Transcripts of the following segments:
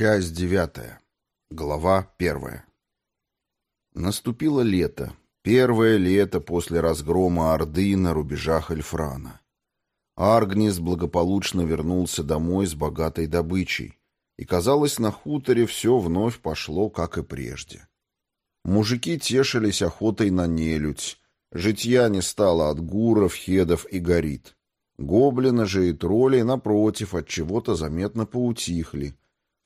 Часть девятая. Глава первая. Наступило лето. Первое лето после разгрома Орды на рубежах Эльфрана. Аргнис благополучно вернулся домой с богатой добычей, и, казалось, на хуторе все вновь пошло, как и прежде. Мужики тешились охотой на нелюдь, житья не стало от гуров, хедов и горит. Гоблины же и тролли, напротив, от чего-то заметно поутихли,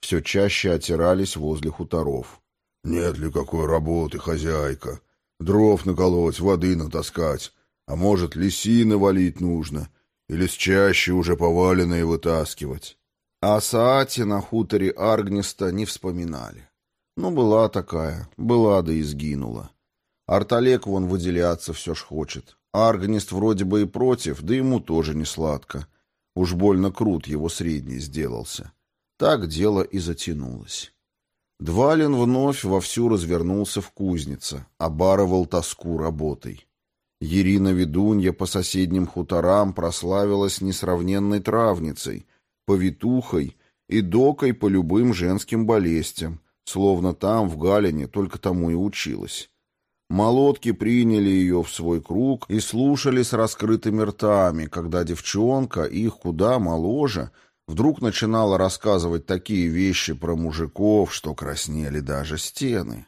все чаще отирались возле хуторов. «Нет ли какой работы, хозяйка? Дров наколоть, воды натаскать. А может, лисины валить нужно? Или с чаще уже поваленные вытаскивать?» О Саате на хуторе Аргниста не вспоминали. Ну, была такая, была да и сгинула. Арталек вон выделяться все ж хочет. Аргнист вроде бы и против, да ему тоже не сладко. Уж больно крут его средний сделался. Так дело и затянулось. Двалин вновь вовсю развернулся в кузнице, обарывал тоску работой. Ирина Ведунья по соседним хуторам прославилась несравненной травницей, повитухой и докой по любым женским болезням, словно там, в Галине, только тому и училась. Молотки приняли ее в свой круг и слушали с раскрытыми ртами, когда девчонка, их куда моложе, вдруг начинала рассказывать такие вещи про мужиков, что краснели даже стены.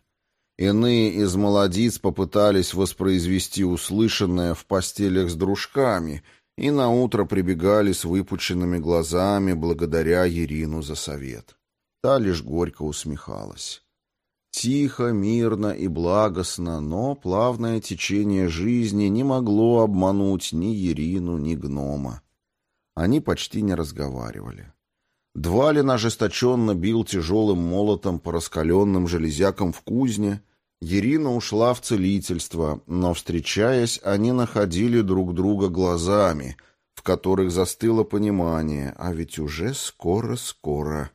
Иные из молодиц попытались воспроизвести услышанное в постелях с дружками и наутро прибегали с выпученными глазами благодаря Ирину за совет. Та лишь горько усмехалась. Тихо, мирно и благостно, но плавное течение жизни не могло обмануть ни Ирину, ни гнома. Они почти не разговаривали. Двалин ожесточенно бил тяжелым молотом по раскаленным железякам в кузне. Ирина ушла в целительство, но, встречаясь, они находили друг друга глазами, в которых застыло понимание, а ведь уже скоро-скоро.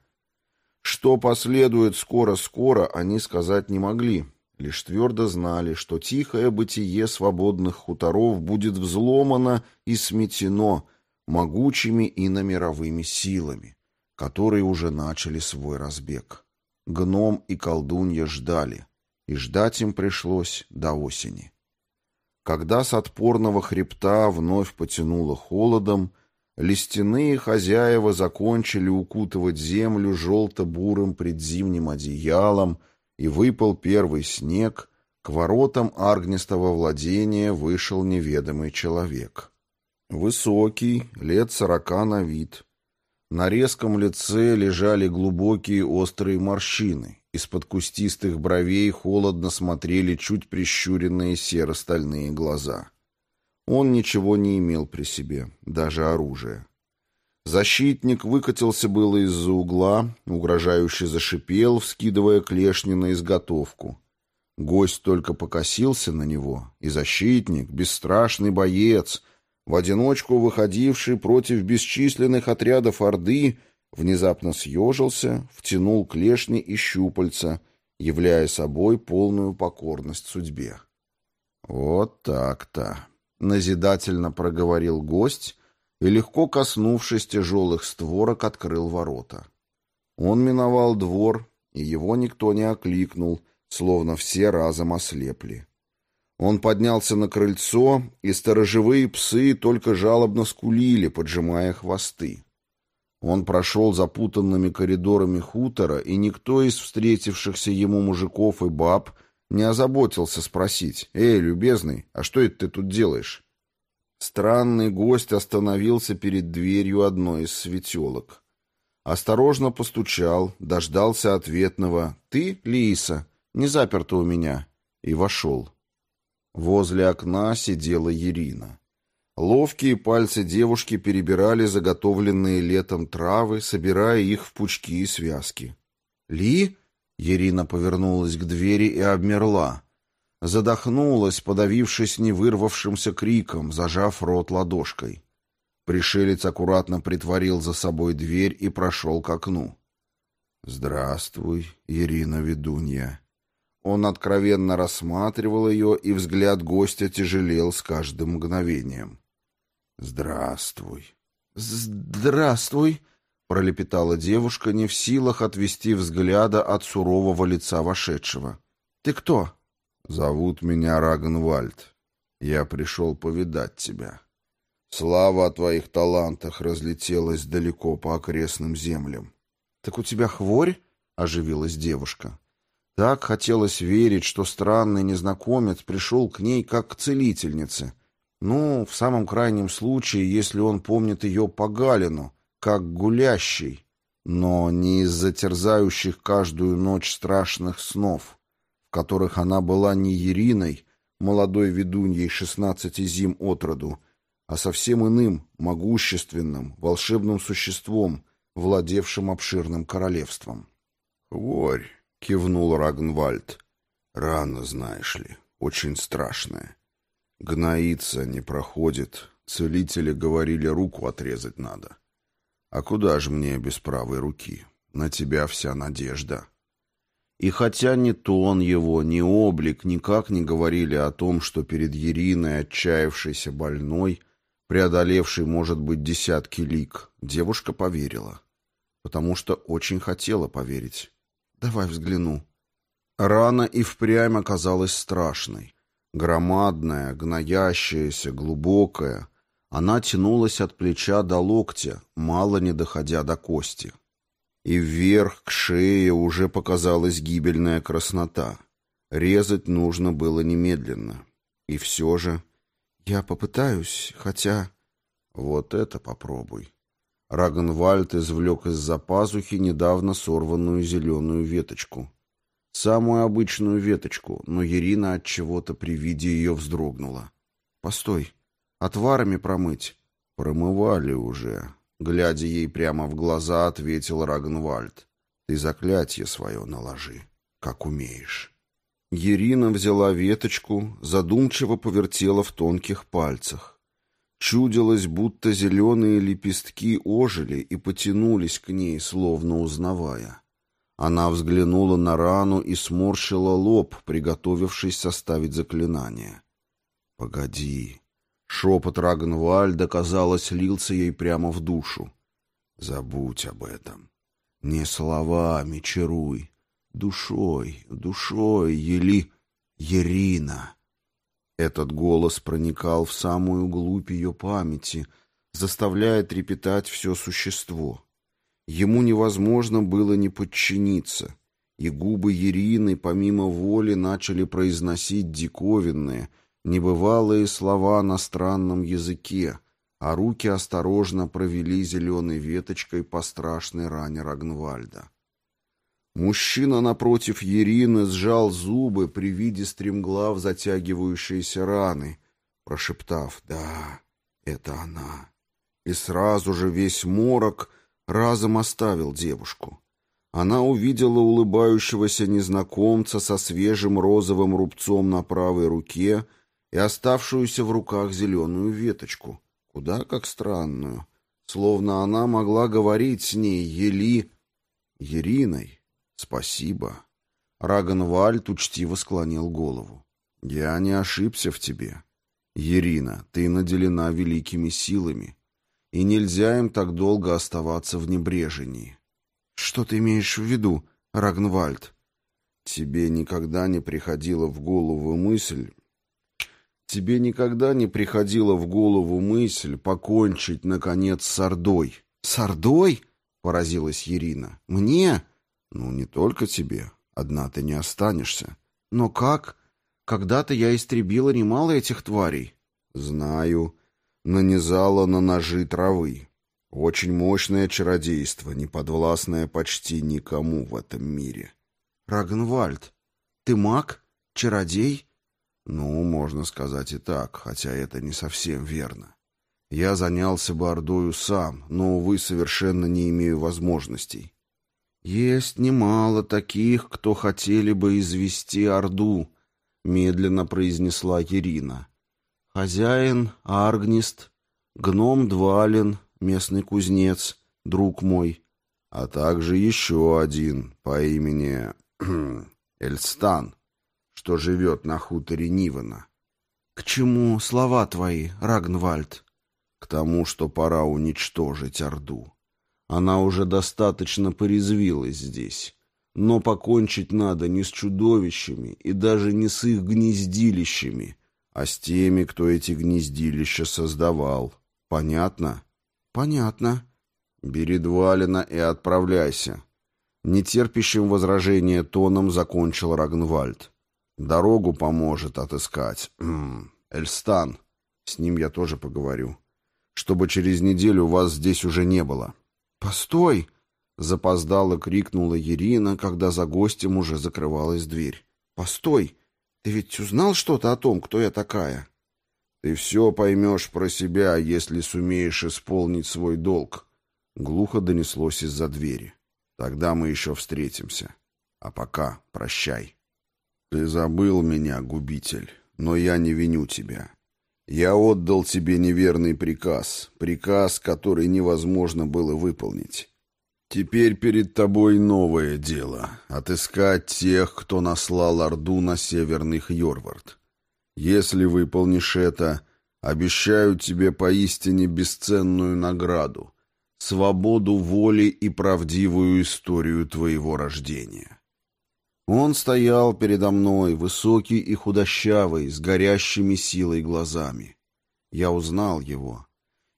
Что последует скоро-скоро, они сказать не могли, лишь твердо знали, что тихое бытие свободных хуторов будет взломано и сметено, могучими иномировыми силами, которые уже начали свой разбег. Гном и колдунья ждали, и ждать им пришлось до осени. Когда с отпорного хребта вновь потянуло холодом, листяные хозяева закончили укутывать землю желто-бурым предзимним одеялом, и выпал первый снег, к воротам аргнистого владения вышел неведомый человек. Высокий, лет сорока на вид. На резком лице лежали глубокие острые морщины. Из-под кустистых бровей холодно смотрели чуть прищуренные серо-стальные глаза. Он ничего не имел при себе, даже оружие. Защитник выкатился было из-за угла, угрожающе зашипел, вскидывая клешни на изготовку. Гость только покосился на него, и защитник, бесстрашный боец — в одиночку выходивший против бесчисленных отрядов Орды, внезапно съежился, втянул клешни и щупальца, являя собой полную покорность судьбе. «Вот так-то», — назидательно проговорил гость и, легко коснувшись тяжелых створок, открыл ворота. Он миновал двор, и его никто не окликнул, словно все разом ослепли. Он поднялся на крыльцо, и сторожевые псы только жалобно скулили, поджимая хвосты. Он прошел запутанными коридорами хутора, и никто из встретившихся ему мужиков и баб не озаботился спросить, «Эй, любезный, а что это ты тут делаешь?» Странный гость остановился перед дверью одной из светелок. Осторожно постучал, дождался ответного «Ты, Лиса, не заперта у меня» и вошел. Возле окна сидела Ирина. Ловкие пальцы девушки перебирали заготовленные летом травы, собирая их в пучки и связки. «Ли?» — Ирина повернулась к двери и обмерла. Задохнулась, подавившись невырвавшимся криком, зажав рот ладошкой. Пришелец аккуратно притворил за собой дверь и прошел к окну. «Здравствуй, Ирина Ведунья», он откровенно рассматривал ее, и взгляд гостя тяжелел с каждым мгновением. «Здравствуй». «Здравствуй», — пролепетала девушка, не в силах отвести взгляда от сурового лица вошедшего. «Ты кто?» «Зовут меня Рагнвальд. Я пришел повидать тебя. Слава о твоих талантах разлетелась далеко по окрестным землям». «Так у тебя хворь?» — оживилась девушка. Так хотелось верить, что странный незнакомец пришел к ней как к целительнице. Ну, в самом крайнем случае, если он помнит ее по Галину, как гулящий, но не из-за терзающих каждую ночь страшных снов, в которых она была не Ериной, молодой ведуньей шестнадцати зим от роду, а совсем иным, могущественным, волшебным существом, владевшим обширным королевством. «Хворь!» — кивнул Рагнвальд. «Рано, знаешь ли, очень страшная. Гноится не проходит, целители говорили, руку отрезать надо. А куда же мне без правой руки? На тебя вся надежда». И хотя ни тон его, ни облик никак не говорили о том, что перед Ериной, отчаявшейся больной, преодолевшей, может быть, десятки лик, девушка поверила. Потому что очень хотела поверить. «Давай взгляну». Рана и впрямь оказалась страшной. Громадная, гноящаяся, глубокая. Она тянулась от плеча до локтя, мало не доходя до кости и вверх к шее уже показалась гибельная краснота. Резать нужно было немедленно. И все же... Я попытаюсь, хотя... Вот это попробуй. Рагенвальд извлек из-за пазухи недавно сорванную зеленую веточку. Самую обычную веточку, но Ирина от чего-то при виде ее вздрогнула. «Постой, отварами промыть?» «Промывали уже», Глядя ей прямо в глаза, ответил Рагнвальд. «Ты заклятие свое наложи, как умеешь». Ирина взяла веточку, задумчиво повертела в тонких пальцах. Чудилось, будто зеленые лепестки ожили и потянулись к ней, словно узнавая. Она взглянула на рану и сморщила лоб, приготовившись составить заклинание. «Погоди», Шепот Рагнвальда, казалось, лился ей прямо в душу. «Забудь об этом. Не словами чаруй, душой, душой, ели... Ерина». Этот голос проникал в самую глубь ее памяти, заставляя трепетать все существо. Ему невозможно было не подчиниться, и губы Ерины помимо воли начали произносить диковинные — небывалые слова на странном языке, а руки осторожно провели зеленой веточкой по страшной ране Рагнвальда. Мужчина напротив Ерины сжал зубы при виде стремглав затягивающейся раны, прошептав «Да, это она». И сразу же весь морок разом оставил девушку. Она увидела улыбающегося незнакомца со свежим розовым рубцом на правой руке — и оставшуюся в руках зеленую веточку, куда как странную, словно она могла говорить с ней Ели... Ериной. Спасибо. Рагенвальд учтиво склонил голову. Я не ошибся в тебе. Ерина, ты наделена великими силами, и нельзя им так долго оставаться в небрежении. Что ты имеешь в виду, Рагнвальд? Тебе никогда не приходила в голову мысль, Тебе никогда не приходила в голову мысль покончить, наконец, с Ордой? С Ордой? Поразилась Ирина. Мне? Ну, не только тебе. Одна ты не останешься. Но как? Когда-то я истребила немало этих тварей. Знаю. Нанизала на ножи травы. Очень мощное чародейство, не подвластное почти никому в этом мире. Рагнвальд, ты маг? Чародей? Ну, можно сказать и так, хотя это не совсем верно. Я занялся бы Ордою сам, но, увы, совершенно не имею возможностей. Есть немало таких, кто хотели бы извести Орду, медленно произнесла Ирина. Хозяин Аргнист, гном Двалин, местный кузнец, друг мой, а также еще один по имени Эльстан что живет на хуторе Нивана. К чему слова твои, Рагнвальд? К тому, что пора уничтожить Орду. Она уже достаточно порезвилась здесь. Но покончить надо не с чудовищами и даже не с их гнездилищами, а с теми, кто эти гнездилища создавал. Понятно? Понятно. Бери Двалина и отправляйся. Нетерпящим возражения тоном закончил Рагнвальд. Дорогу поможет отыскать. М -м, Эльстан. С ним я тоже поговорю. Чтобы через неделю вас здесь уже не было. «Постой!» — запоздало крикнула Ирина, когда за гостем уже закрывалась дверь. «Постой! Ты ведь узнал что-то о том, кто я такая?» «Ты все поймешь про себя, если сумеешь исполнить свой долг», — глухо донеслось из-за двери. Тогда мы еще встретимся. А пока прощай. Ты забыл меня, губитель, но я не виню тебя. Я отдал тебе неверный приказ, приказ, который невозможно было выполнить. Теперь перед тобой новое дело — отыскать тех, кто наслал Орду на северный Хьорвард. Если выполнишь это, обещаю тебе поистине бесценную награду — свободу воли и правдивую историю твоего рождения. Он стоял передо мной, высокий и худощавый, с горящими силой глазами. Я узнал его.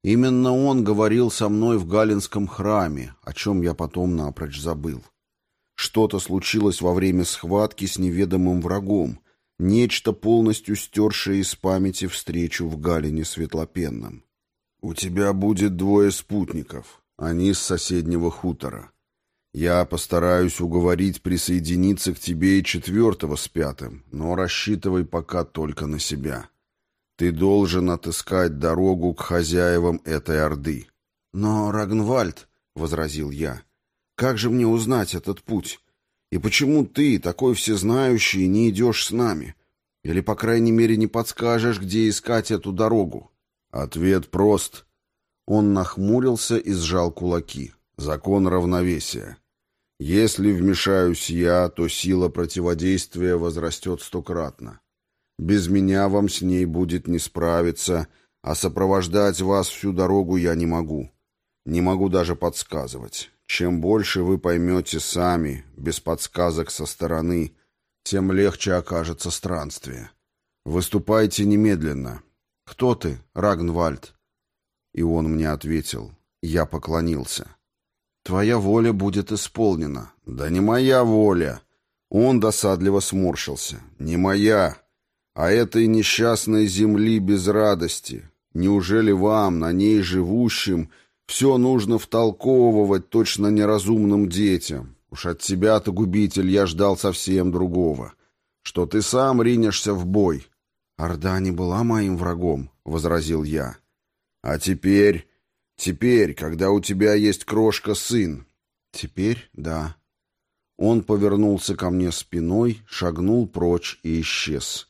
Именно он говорил со мной в Галинском храме, о чем я потом напрочь забыл. Что-то случилось во время схватки с неведомым врагом, нечто полностью стершее из памяти встречу в Галине Светлопенном. «У тебя будет двое спутников. Они с соседнего хутора. Я постараюсь уговорить присоединиться к тебе и четвертого с пятым, но рассчитывай пока только на себя. Ты должен отыскать дорогу к хозяевам этой орды». «Но, Рагнвальд», — возразил я, — «как же мне узнать этот путь? И почему ты, такой всезнающий, не идешь с нами? Или, по крайней мере, не подскажешь, где искать эту дорогу?» Ответ прост. Он нахмурился и сжал кулаки. Закон равновесия. Если вмешаюсь я, то сила противодействия возрастет стократно. Без меня вам с ней будет не справиться, а сопровождать вас всю дорогу я не могу. Не могу даже подсказывать. Чем больше вы поймете сами, без подсказок со стороны, тем легче окажется странствие. Выступайте немедленно. Кто ты, Рагнвальд? И он мне ответил. Я поклонился. «Твоя воля будет исполнена». «Да не моя воля». Он досадливо сморщился. «Не моя, а этой несчастной земли без радости. Неужели вам, на ней живущим, все нужно втолковывать точно неразумным детям? Уж от тебя-то, губитель, я ждал совсем другого. Что ты сам ринешься в бой». «Орда не была моим врагом», — возразил я. А теперь... Теперь, когда у тебя есть крошка-сын... Теперь да. Он повернулся ко мне спиной, шагнул прочь и исчез.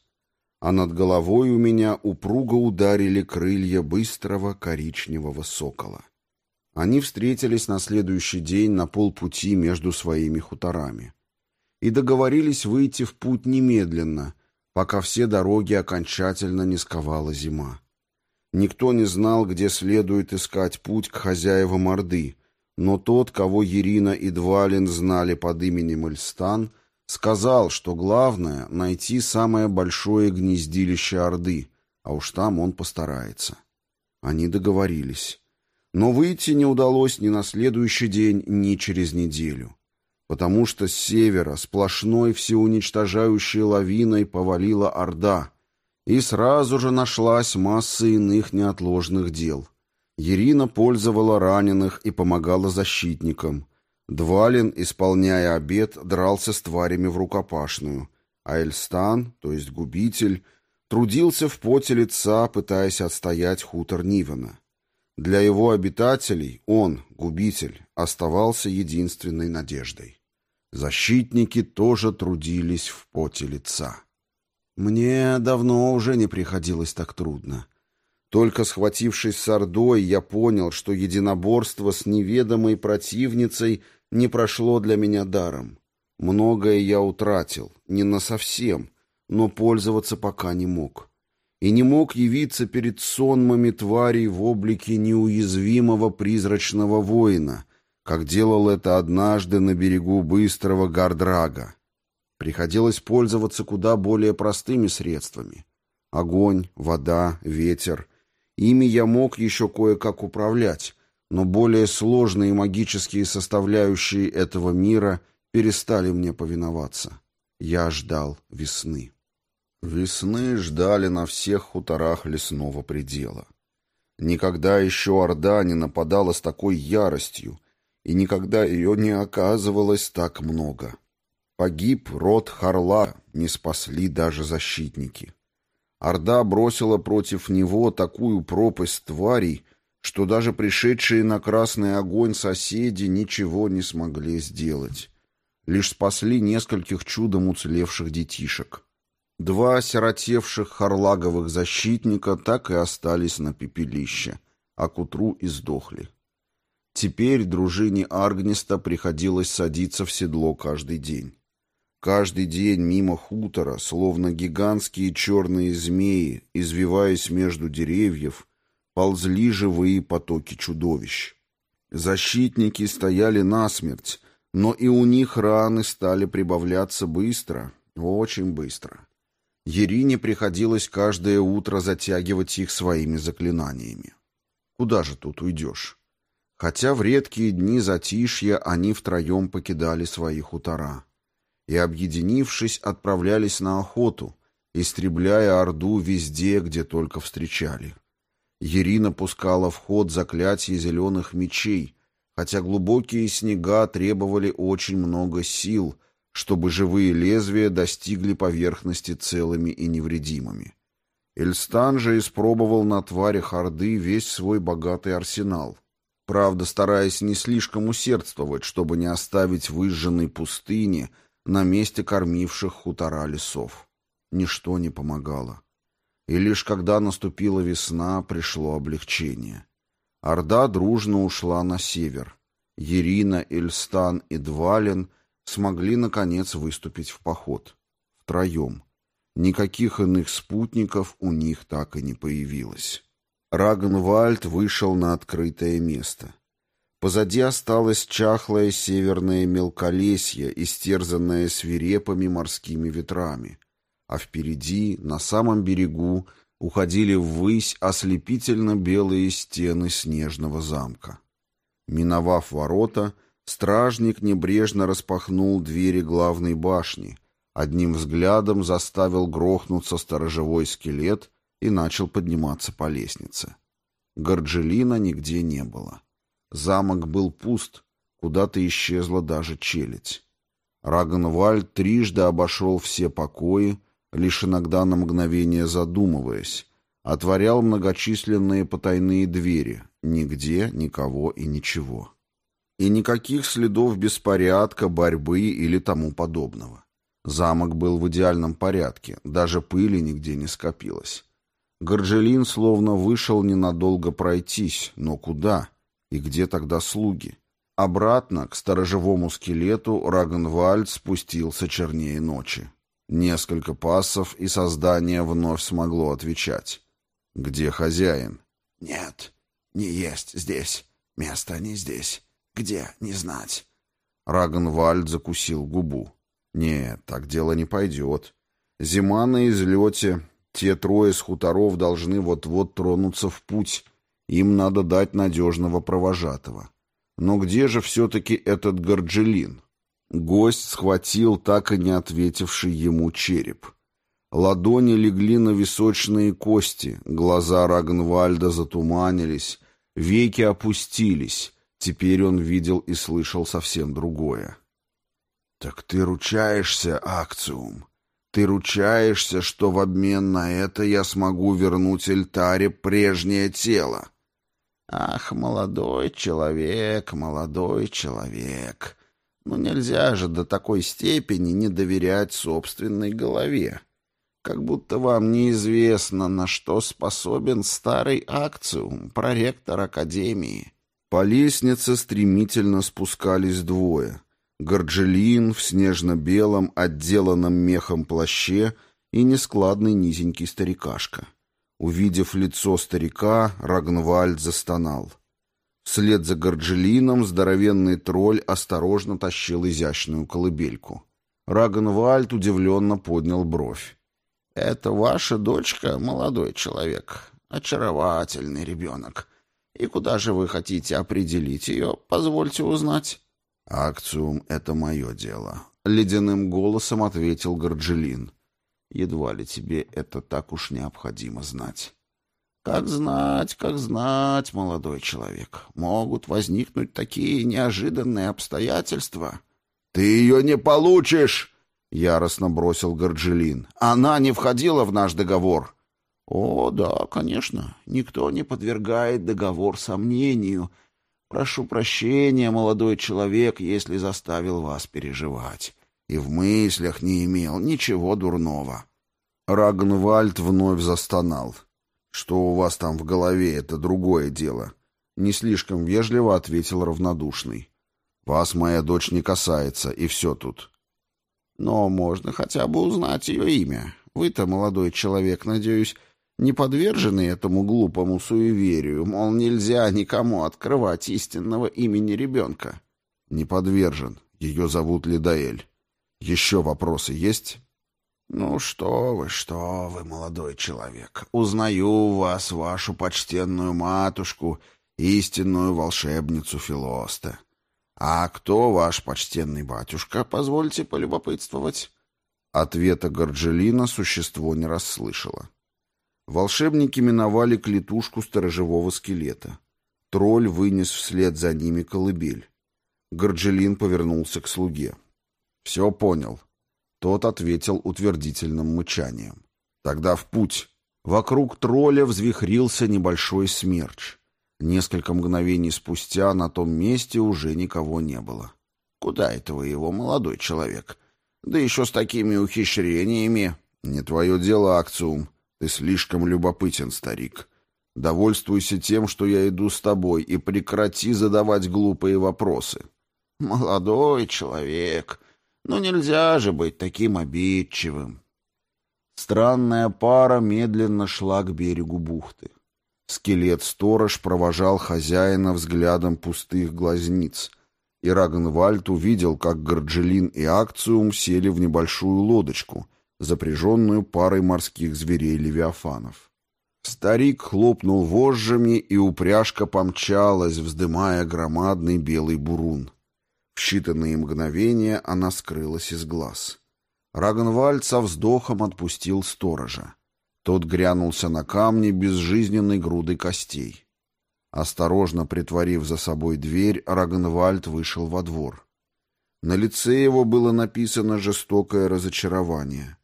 А над головой у меня упруго ударили крылья быстрого коричневого сокола. Они встретились на следующий день на полпути между своими хуторами. И договорились выйти в путь немедленно, пока все дороги окончательно не сковала зима. Никто не знал, где следует искать путь к хозяевам Орды, но тот, кого Ирина и Двалин знали под именем Эльстан, сказал, что главное — найти самое большое гнездилище Орды, а уж там он постарается. Они договорились. Но выйти не удалось ни на следующий день, ни через неделю, потому что с севера сплошной всеуничтожающей лавиной повалила Орда — и сразу же нашлась масса иных неотложных дел. Ирина пользовала раненых и помогала защитникам. Двалин, исполняя обед, дрался с тварями в рукопашную, а Эльстан, то есть губитель, трудился в поте лица, пытаясь отстоять хутор Нивена. Для его обитателей он, губитель, оставался единственной надеждой. Защитники тоже трудились в поте лица. Мне давно уже не приходилось так трудно. Только схватившись с Ордой, я понял, что единоборство с неведомой противницей не прошло для меня даром. Многое я утратил, не насовсем, но пользоваться пока не мог. И не мог явиться перед сонмами тварей в облике неуязвимого призрачного воина, как делал это однажды на берегу быстрого Гардрага. Приходилось пользоваться куда более простыми средствами. Огонь, вода, ветер. Ими я мог еще кое-как управлять, но более сложные магические составляющие этого мира перестали мне повиноваться. Я ждал весны. Весны ждали на всех хуторах лесного предела. Никогда еще Орда не нападала с такой яростью, и никогда ее не оказывалось так много. Погиб род Харла, не спасли даже защитники. Орда бросила против него такую пропасть тварей, что даже пришедшие на красный огонь соседи ничего не смогли сделать. Лишь спасли нескольких чудом уцелевших детишек. Два осиротевших харлаговых защитника так и остались на пепелище, а к утру и сдохли. Теперь дружине Аргниста приходилось садиться в седло каждый день. Каждый день мимо хутора, словно гигантские черные змеи, извиваясь между деревьев, ползли живые потоки чудовищ. Защитники стояли насмерть, но и у них раны стали прибавляться быстро, очень быстро. Ерине приходилось каждое утро затягивать их своими заклинаниями. Куда же тут уйдешь? Хотя в редкие дни затишья они втроем покидали свои хутора и, объединившись, отправлялись на охоту, истребляя Орду везде, где только встречали. Ирина пускала в ход заклятие зеленых мечей, хотя глубокие снега требовали очень много сил, чтобы живые лезвия достигли поверхности целыми и невредимыми. Эльстан же испробовал на тварях Орды весь свой богатый арсенал, правда, стараясь не слишком усердствовать, чтобы не оставить выжженной пустыни на месте кормивших хутора лесов. Ничто не помогало. И лишь когда наступила весна, пришло облегчение. Орда дружно ушла на север. Ерина, Эльстан и Двалин смогли, наконец, выступить в поход. Втроем. Никаких иных спутников у них так и не появилось. Рагнвальд вышел на открытое место. Позади осталось чахлое северное мелколесье, истерзанное свирепыми морскими ветрами, а впереди, на самом берегу, уходили ввысь ослепительно белые стены снежного замка. Миновав ворота, стражник небрежно распахнул двери главной башни, одним взглядом заставил грохнуться сторожевой скелет и начал подниматься по лестнице. Горджелина нигде не было. Замок был пуст, куда-то исчезла даже челядь. Рагенвальд трижды обошел все покои, лишь иногда на мгновение задумываясь, отворял многочисленные потайные двери, нигде никого и ничего. И никаких следов беспорядка, борьбы или тому подобного. Замок был в идеальном порядке, даже пыли нигде не скопилось. Горджелин словно вышел ненадолго пройтись, но куда? И где тогда слуги? Обратно, к сторожевому скелету, Рагенвальд спустился чернее ночи. Несколько пассов, и создание вновь смогло отвечать. «Где хозяин?» «Нет, не есть здесь. Место не здесь. Где, не знать». Рагенвальд закусил губу. «Нет, так дело не пойдет. Зима на излете, те трое с хуторов должны вот-вот тронуться в путь. Им надо дать надежного провожатого. Но где же все-таки этот Горджелин? Гость схватил так и не ответивший ему череп. Ладони легли на височные кости, глаза Рагнвальда затуманились, веки опустились. Теперь он видел и слышал совсем другое. «Так ты ручаешься, Акциум?» Ты ручаешься, что в обмен на это я смогу вернуть Эльтаре прежнее тело. Ах, молодой человек, молодой человек. Ну нельзя же до такой степени не доверять собственной голове. Как будто вам неизвестно, на что способен старый акциум, проректор Академии. По лестнице стремительно спускались двое — Горджелин в снежно-белом, отделанном мехом плаще и нескладный низенький старикашка. Увидев лицо старика, Рагнвальд застонал. Вслед за Горджелином здоровенный тролль осторожно тащил изящную колыбельку. Рагенвальд удивленно поднял бровь. «Это ваша дочка, молодой человек. Очаровательный ребенок. И куда же вы хотите определить ее, позвольте узнать?» «Акциум — это мое дело», — ледяным голосом ответил Горджелин. «Едва ли тебе это так уж необходимо знать». «Как знать, как знать, молодой человек. Могут возникнуть такие неожиданные обстоятельства». «Ты ее не получишь!» — яростно бросил Горджелин. «Она не входила в наш договор». «О, да, конечно. Никто не подвергает договор сомнению. Прошу прощения, молодой человек, если заставил вас переживать. И в мыслях не имел ничего дурного». Рагнвальд вновь застонал. «Что у вас там в голове, это другое дело», — не слишком вежливо ответил равнодушный. «Вас моя дочь не касается, и все тут». «Но можно хотя бы узнать ее имя. Вы-то, молодой человек, надеюсь, не подвержены этому глупому суеверию, мол, нельзя никому открывать истинного имени ребенка». «Не подвержен. Ее зовут Лидаэль. Еще вопросы есть?» «Ну что вы, что вы, молодой человек, узнаю вас, вашу почтенную матушку, истинную волшебницу Филоста. А кто ваш почтенный батюшка, позвольте полюбопытствовать?» Ответа Горджелина существо не расслышало. Волшебники миновали клетушку сторожевого скелета. Тролль вынес вслед за ними колыбель. Горджелин повернулся к слуге. «Все понял. Тот ответил утвердительным мычанием. «Тогда в путь!» Вокруг тролля взвихрился небольшой смерч. Несколько мгновений спустя на том месте уже никого не было. «Куда это вы его, молодой человек? Да еще с такими ухищрениями!» «Не твое дело, Акциум. Ты слишком любопытен, старик. Довольствуйся тем, что я иду с тобой, и прекрати задавать глупые вопросы». «Молодой человек!» Но нельзя же быть таким обидчивым. Странная пара медленно шла к берегу бухты. Скелет-сторож провожал хозяина взглядом пустых глазниц, и Рагнвальд увидел, как Горджелин и Акциум сели в небольшую лодочку, запряженную парой морских зверей-левиафанов. Старик хлопнул вожжами, и упряжка помчалась, вздымая громадный белый бурун. В считанные мгновения она скрылась из глаз. Рагнвальд со вздохом отпустил сторожа. Тот грянулся на камни безжизненной грудой костей. Осторожно притворив за собой дверь, Рагнвальд вышел во двор. На лице его было написано жестокое разочарование.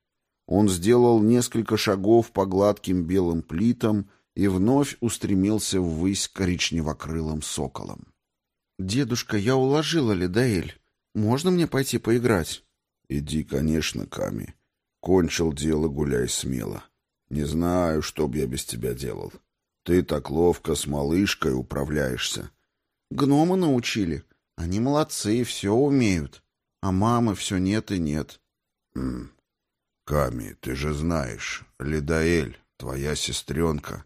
Он сделал несколько шагов по гладким белым плитам и вновь устремился ввысь коричневокрылым соколом. «Дедушка, я уложила Лидаэль. Можно мне пойти поиграть?» «Иди, конечно, Ками. Кончил дело, гуляй смело. Не знаю, что б я без тебя делал. Ты так ловко с малышкой управляешься». «Гномы научили. Они молодцы, все умеют. А мамы все нет и нет». «М Ками, ты же знаешь, Лидаэль, твоя сестренка».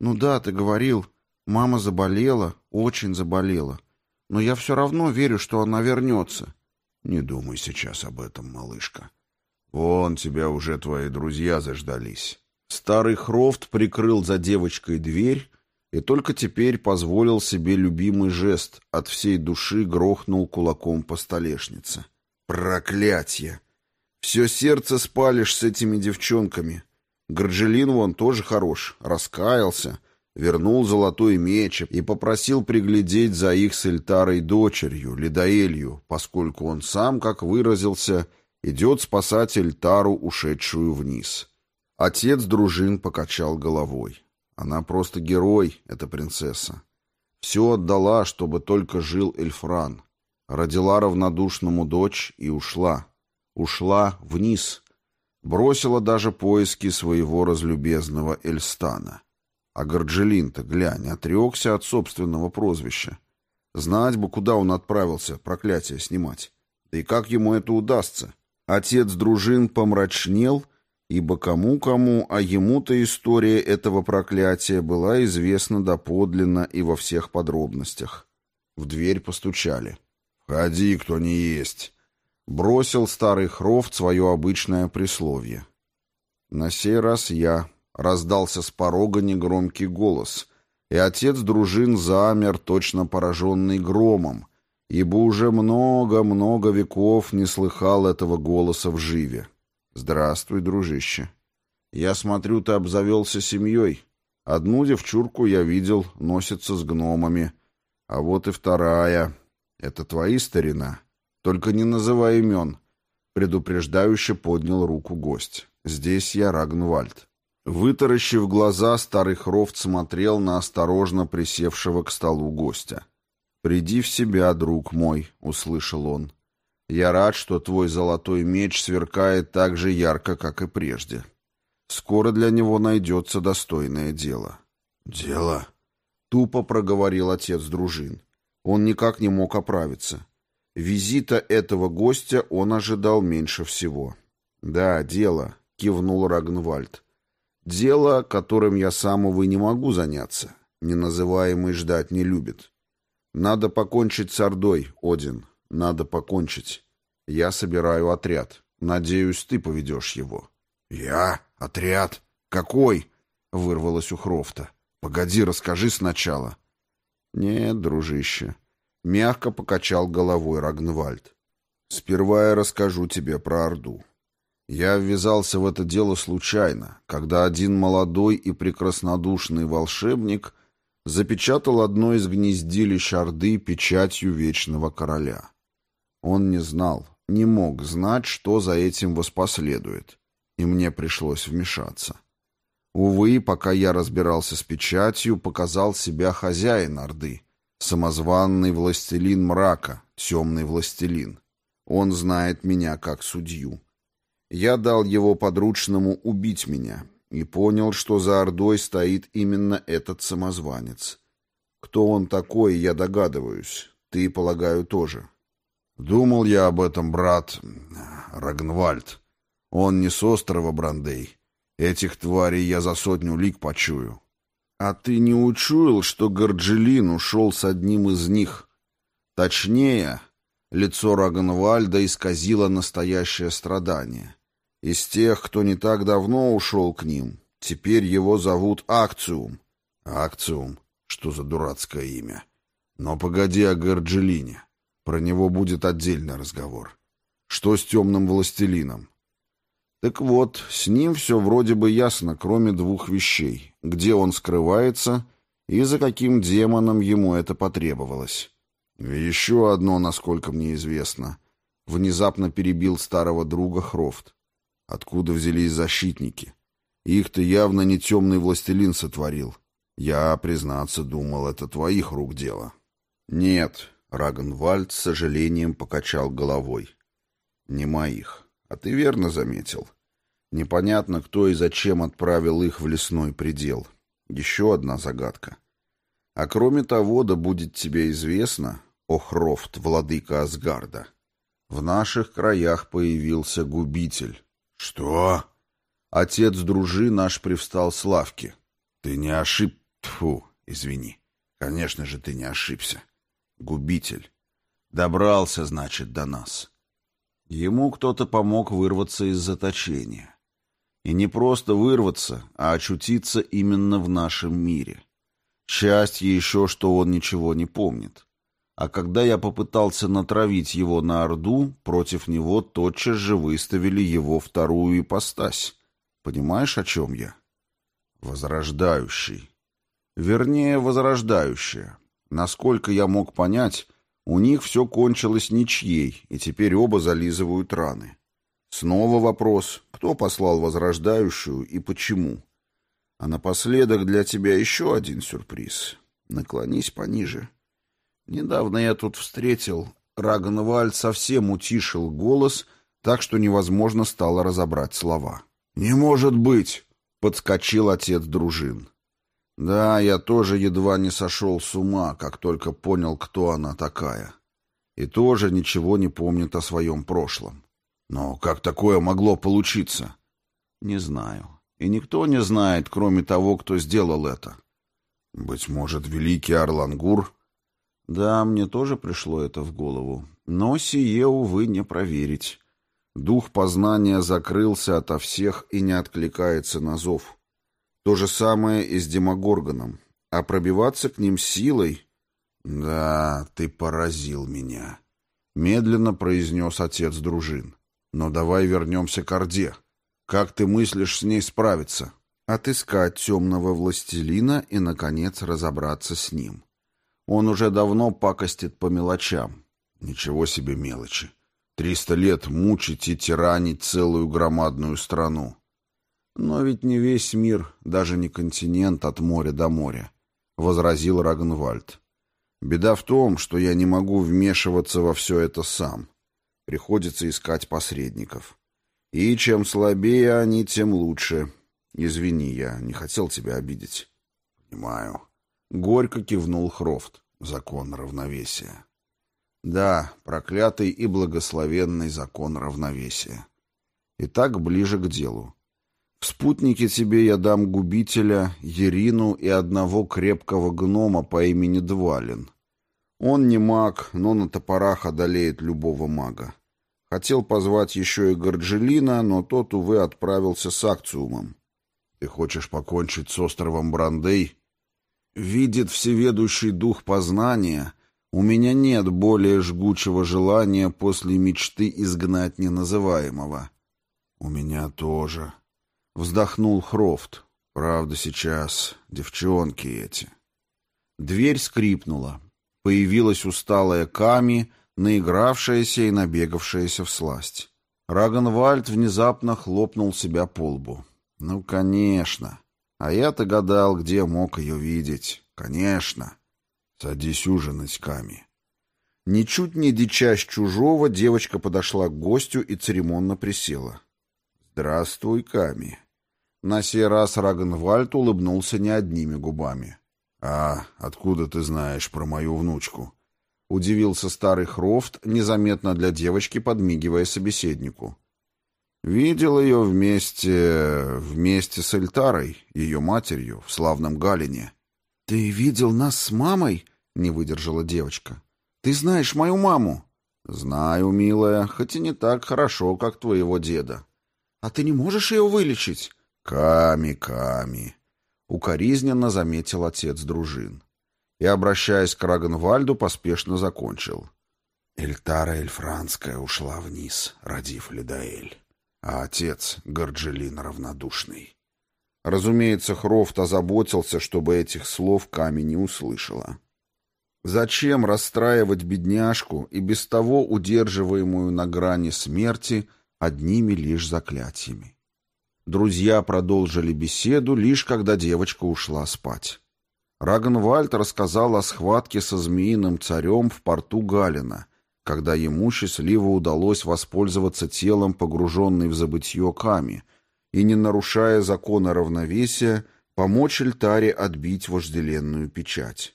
«Ну да, ты говорил. Мама заболела, очень заболела. Но я все равно верю, что она вернется. Не думай сейчас об этом, малышка. Вон тебя уже твои друзья заждались. Старый Хрофт прикрыл за девочкой дверь и только теперь позволил себе любимый жест, от всей души грохнул кулаком по столешнице. Проклятье! Все сердце спалишь с этими девчонками. Горджелин вон тоже хорош, раскаялся — вернул золотой меч и попросил приглядеть за их с Эльтарой дочерью, Лидаэлью, поскольку он сам, как выразился, идет спасать Эльтару, ушедшую вниз. Отец дружин покачал головой. Она просто герой, эта принцесса. Все отдала, чтобы только жил Эльфран. Родила равнодушному дочь и ушла. Ушла вниз. Бросила даже поиски своего разлюбезного Эльстана. А Горджелин-то, глянь, отрекся от собственного прозвища. Знать бы, куда он отправился проклятие снимать. Да и как ему это удастся? Отец дружин помрачнел ибо кому-кому, а ему-то история этого проклятия была известна доподлинно и во всех подробностях. В дверь постучали. «Входи, кто не есть!» Бросил старый Хрофт свое обычное присловие. На сей раз я. Раздался с порога негромкий голос, и отец дружин замер, точно пораженный громом, ибо уже много-много веков не слыхал этого голоса в живе. «Здравствуй, дружище. Я смотрю, ты обзавелся семьей. Одну девчурку я видел, носится с гномами. А вот и вторая. Это твои старина? Только не называй имен». Предупреждающе поднял руку гость. «Здесь я Рагнвальд». Вытаращив глаза, старый Хрофт смотрел на осторожно присевшего к столу гостя. «Приди в себя, друг мой», — услышал он. Я рад, что твой золотой меч сверкает так же ярко, как и прежде. Скоро для него найдется достойное дело. Дело? Тупо проговорил отец дружин. Он никак не мог оправиться. Визита этого гостя он ожидал меньше всего. Да, дело, кивнул Рагнвальд. Дело, которым я сам, увы, не могу заняться. Неназываемый ждать не любит. Надо покончить с Ордой, Один. Надо покончить. Я собираю отряд. Надеюсь, ты поведешь его. Я? Отряд? Какой? Вырвалось у Хрофта. Погоди, расскажи сначала. Нет, дружище. Мягко покачал головой Рагнвальд. Сперва я расскажу тебе про Орду. Я ввязался в это дело случайно, когда один молодой и прекраснодушный волшебник запечатал одно из гнездилищ Орды печатью Вечного Короля. Он не знал, не мог знать, что за этим воспоследует, и мне пришлось вмешаться. Увы, пока я разбирался с печатью, показал себя хозяин Орды, самозванный властелин мрака, темный властелин. Он знает меня как судью. Я дал его подручному убить меня и понял, что за Ордой стоит именно этот самозванец. Кто он такой, я догадываюсь. Ты, полагаю, тоже. Думал я об этом, брат Рагнвальд. Он не с острова Брандей. Этих тварей я за сотню лик почую. А ты не учуял, что Горджелин ушел с одним из них? Точнее, лицо Рагнвальда исказило настоящее страдание. Из тех, кто не так давно ушел к ним, теперь его зовут Акциум. Акциум? Что за дурацкое имя? Но погоди о Горджелине. Про него будет отдельный разговор. Что с темным властелином? Так вот, с ним все вроде бы ясно, кроме двух вещей. Где он скрывается и за каким демоном ему это потребовалось. еще одно, насколько мне известно. Внезапно перебил старого друга Хрофт. Откуда взялись защитники? Их-то явно не темный властелин сотворил. Я, признаться, думал, это твоих рук дело. Нет, Рагенвальд с сожалением покачал головой. «Не моих. А ты верно заметил. Непонятно, кто и зачем отправил их в лесной предел. Еще одна загадка. А кроме того, да будет тебе известно, о Хрофт, владыка Асгарда, в наших краях появился губитель». «Что?» Отец дружи наш привстал с лавки. «Ты не ошиб... Тьфу, извини. Конечно же, ты не ошибся. Губитель. Добрался, значит, до нас. Ему кто-то помог вырваться из заточения. И не просто вырваться, а очутиться именно в нашем мире. Счастье еще, что он ничего не помнит. А когда я попытался натравить его на Орду, против него тотчас же выставили его вторую ипостась. Понимаешь, о чем я? Возрождающий. Вернее, возрождающая. Насколько я мог понять, у них все кончилось ничьей, и теперь оба зализывают раны. Снова вопрос, кто послал возрождающую и почему. А напоследок для тебя еще один сюрприз. Наклонись пониже. Недавно я тут встретил... Рагнвальд совсем утишил голос, так что невозможно стало разобрать слова. «Не может быть!» — подскочил отец дружин. Да, я тоже едва не сошел с ума, как только понял, кто она такая. И тоже ничего не помнит о своем прошлом. Но как такое могло получиться? Не знаю. И никто не знает, кроме того, кто сделал это. Быть может, великий Арлангур? Да, мне тоже пришло это в голову. Но сие, увы, не проверить. Дух познания закрылся ото всех и не откликается на зов. То же самое и с Демогоргоном. А пробиваться к ним силой... «Да, ты поразил меня», — медленно произнес отец дружин. «Но давай вернемся к Орде. Как ты мыслишь с ней справиться?» «Отыскать темного властелина и, наконец, разобраться с ним. Он уже давно пакостит по мелочам. Ничего себе мелочи. Триста лет мучить и тиранить целую громадную страну. Но ведь не весь мир, даже не континент от моря до моря, — возразил Рагнвальд. Беда в том, что я не могу вмешиваться во все это сам. Приходится искать посредников. И чем слабее они, тем лучше. Извини, я не хотел тебя обидеть. Понимаю. Горько кивнул Хрофт. Закон равновесия. Да, проклятый и благословенный закон равновесия. Итак, ближе к делу. В спутнике тебе я дам губителя, Ерину и одного крепкого гнома по имени Двалин. Он не маг, но на топорах одолеет любого мага. Хотел позвать еще и Горджелина, но тот, увы, отправился с акциумом. Ты хочешь покончить с островом Брандей? Видит всеведущий дух познания, у меня нет более жгучего желания после мечты изгнать неназываемого. У меня тоже, Вздохнул Хрофт. Правда, сейчас девчонки эти. Дверь скрипнула. Появилась усталая Ками, наигравшаяся и набегавшаяся в сласть. Рагенвальд внезапно хлопнул себя по лбу. Ну, конечно. А я-то гадал, где мог ее видеть. Конечно. Садись ужинать, Ками. Ничуть не дичась чужого, девочка подошла к гостю и церемонно присела. «Здравствуй, Ками». На сей раз Рагенвальд улыбнулся не одними губами. «А откуда ты знаешь про мою внучку?» Удивился старый Хрофт, незаметно для девочки подмигивая собеседнику. «Видел ее вместе... вместе с Эльтарой, ее матерью, в славном Галине». «Ты видел нас с мамой?» — не выдержала девочка. «Ты знаешь мою маму?» «Знаю, милая, хоть и не так хорошо, как твоего деда». «А ты не можешь ее вылечить?» «Ками, Ками», — укоризненно заметил отец дружин. И, обращаясь к Рагенвальду, поспешно закончил. Эльтара Эльфранская ушла вниз, родив Лидаэль, а отец — Горджелин равнодушный. Разумеется, Хрофт озаботился, чтобы этих слов Ками не услышала. Зачем расстраивать бедняжку и без того удерживаемую на грани смерти — одними лишь заклятиями. Друзья продолжили беседу, лишь когда девочка ушла спать. Рагенвальд рассказал о схватке со змеиным царем в порту Галина, когда ему счастливо удалось воспользоваться телом, погруженной в забытье Ками, и, не нарушая закона равновесия, помочь Эльтаре отбить вожделенную печать.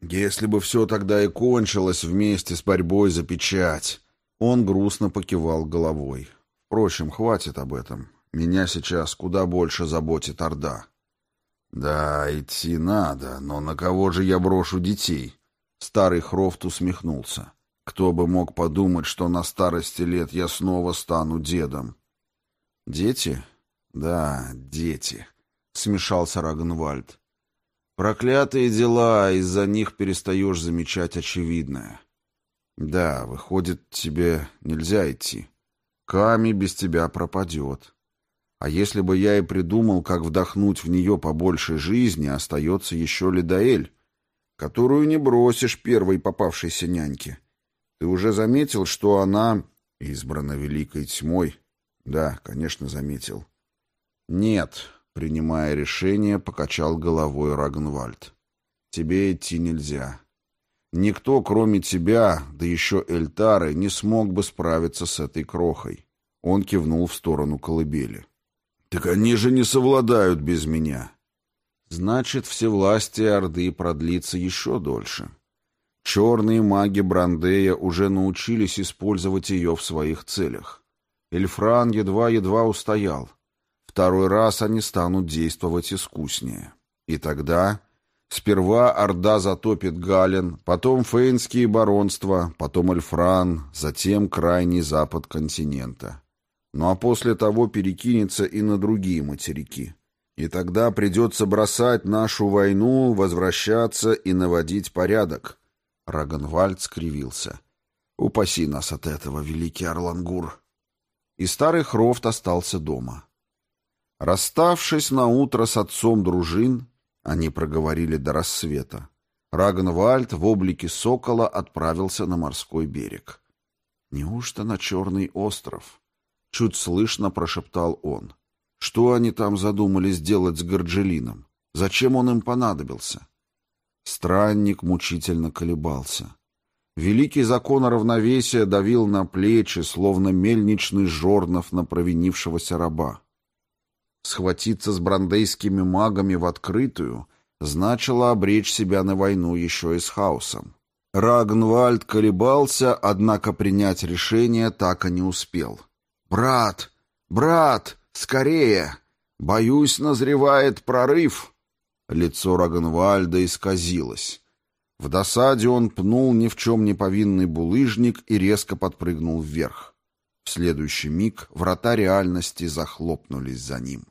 Если бы все тогда и кончилось вместе с борьбой за печать, он грустно покивал головой. Впрочем, хватит об этом. Меня сейчас куда больше заботит Орда. Да, идти надо, но на кого же я брошу детей? Старый Хрофт усмехнулся. Кто бы мог подумать, что на старости лет я снова стану дедом? Дети? Да, дети, смешался Рагнвальд. Проклятые дела, из-за них перестаешь замечать очевидное. Да, выходит, тебе нельзя идти. Ками без тебя пропадет. А если бы я и придумал, как вдохнуть в нее побольше жизни, остается еще Лидаэль, которую не бросишь первой попавшейся няньке. Ты уже заметил, что она избрана великой тьмой? Да, конечно, заметил. Нет, принимая решение, покачал головой Рагнвальд. Тебе идти нельзя. Никто, кроме тебя, да еще Эльтары, не смог бы справиться с этой крохой. Он кивнул в сторону колыбели. «Так они же не совладают без меня». Значит, всевластие Орды продлится еще дольше. Черные маги Брандея уже научились использовать ее в своих целях. Эльфран едва-едва устоял. Второй раз они станут действовать искуснее. И тогда сперва Орда затопит Гален, потом Фейнские баронства, потом Эльфран, затем крайний запад континента. Ну а после того перекинется и на другие материки. И тогда придется бросать нашу войну, возвращаться и наводить порядок. Рагенвальд скривился. Упаси нас от этого, великий Орлангур. И старый Хрофт остался дома. Расставшись на утро с отцом дружин, они проговорили до рассвета. Рагнвальд в облике сокола отправился на морской берег. «Неужто на Черный остров?» — чуть слышно прошептал он. «Что они там задумали сделать с Горджелином? Зачем он им понадобился?» Странник мучительно колебался. Великий закон равновесия давил на плечи, словно мельничный жорнов на провинившегося раба. Схватиться с брандейскими магами в открытую значило обречь себя на войну еще и с хаосом. Рагнвальд колебался, однако принять решение так и не успел. «Брат! Брат! Скорее! Боюсь, назревает прорыв!» Лицо Рагнвальда исказилось. В досаде он пнул ни в чем не повинный булыжник и резко подпрыгнул вверх. В следующий миг врата реальности захлопнулись за ним.